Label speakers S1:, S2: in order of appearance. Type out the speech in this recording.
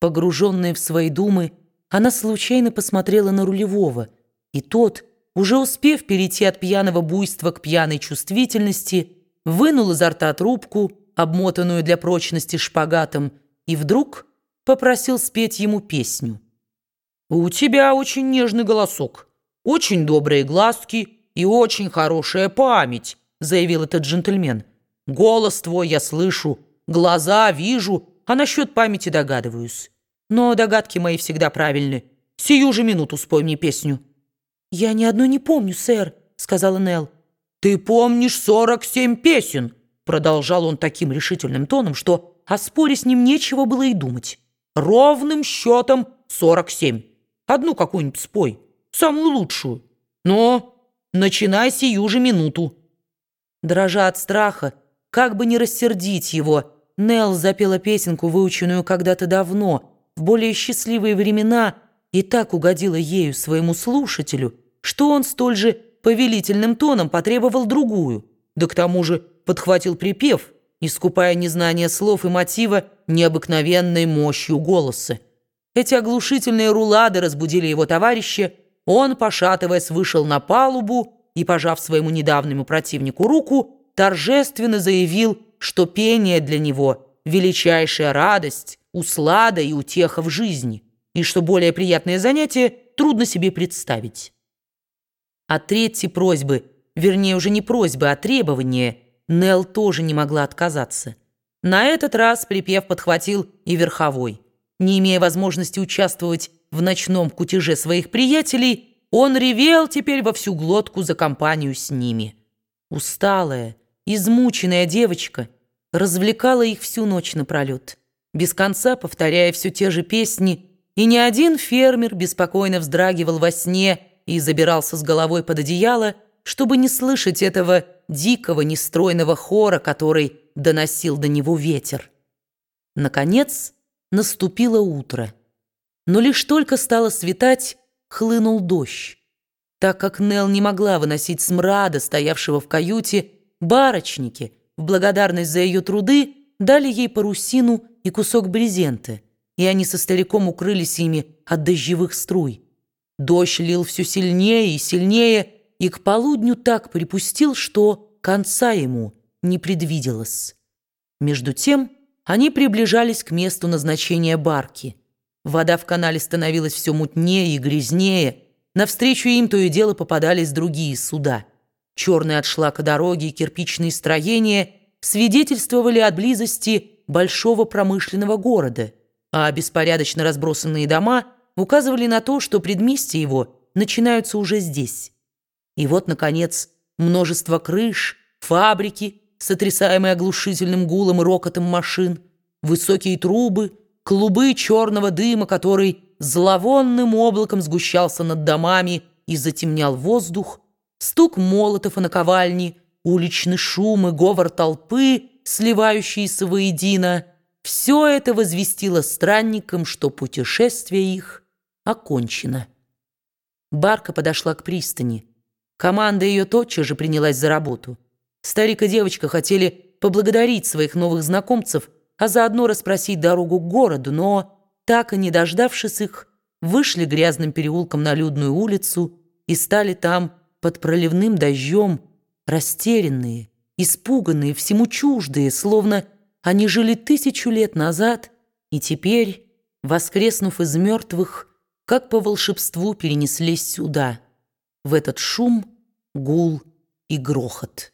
S1: Погруженная в свои думы, она случайно посмотрела на рулевого, и тот, уже успев перейти от пьяного буйства к пьяной чувствительности, вынул изо рта трубку, обмотанную для прочности шпагатом, и вдруг попросил спеть ему песню. «У тебя очень нежный голосок, очень добрые глазки и очень хорошая память», заявил этот джентльмен. «Голос твой я слышу, глаза вижу, а насчет памяти догадываюсь. Но догадки мои всегда правильны. Сию же минуту спой мне песню».
S2: «Я ни одной не помню, сэр», — сказала Нелл.
S1: «Ты помнишь сорок семь песен?» Продолжал он таким решительным тоном, что о споре с ним нечего было и думать. «Ровным счетом сорок семь. Одну какую-нибудь спой, самую лучшую. Но начинай сию же минуту».
S2: Дрожа от страха, как бы не рассердить его, Нелл запела песенку, выученную когда-то давно, в более счастливые времена, и так угодила ею своему слушателю, что он столь же повелительным тоном потребовал другую, да к тому же подхватил припев, искупая незнание слов и мотива необыкновенной мощью голоса. Эти оглушительные рулады разбудили его товарища, он, пошатываясь, вышел на палубу и, пожав своему недавнему противнику руку, торжественно заявил, что пение для него – величайшая радость, услада и утеха в жизни, и что более приятное занятие трудно себе представить. От третьей просьбы, вернее уже не просьбы, а требования, Нелл тоже не могла отказаться. На этот раз припев подхватил и верховой. Не имея возможности участвовать в ночном кутеже своих приятелей, он ревел теперь во всю глотку за компанию с ними. Усталая, измученная девочка развлекала их всю ночь напролет, без конца повторяя все те же песни, и ни один фермер беспокойно вздрагивал во сне и забирался с головой под одеяло, чтобы не слышать этого дикого, нестройного хора, который доносил до него ветер. Наконец наступило утро, но лишь только стало светать, хлынул дождь. Так как Нел не могла выносить смрада, стоявшего в каюте, барочники, в благодарность за ее труды, дали ей парусину и кусок брезента, и они со стариком укрылись ими от дождевых струй. Дождь лил все сильнее и сильнее, и к полудню так припустил, что конца ему не предвиделось. Между тем они приближались к месту назначения барки. Вода в канале становилась все мутнее и грязнее, Навстречу им то и дело попадались другие суда. Черные от шлака дороги и кирпичные строения свидетельствовали от близости большого промышленного города, а беспорядочно разбросанные дома указывали на то, что предместья его начинаются уже здесь. И вот, наконец, множество крыш, фабрики, сотрясаемые оглушительным гулом и рокотом машин, высокие трубы, клубы черного дыма, который зловонным облаком сгущался над домами и затемнял воздух, стук молотов и наковальни, уличный шум и говор толпы, сливающиеся воедино, все это возвестило странникам, что путешествие их окончено. Барка подошла к пристани. Команда ее тотчас же принялась за работу. Старик и девочка хотели поблагодарить своих новых знакомцев, а заодно расспросить дорогу к городу, но так и не дождавшись их, вышли грязным переулком на людную улицу и стали там под проливным дождем, растерянные, испуганные, всему чуждые, словно они жили тысячу лет назад и теперь, воскреснув из мертвых, как по волшебству перенеслись сюда, в этот шум, гул и грохот.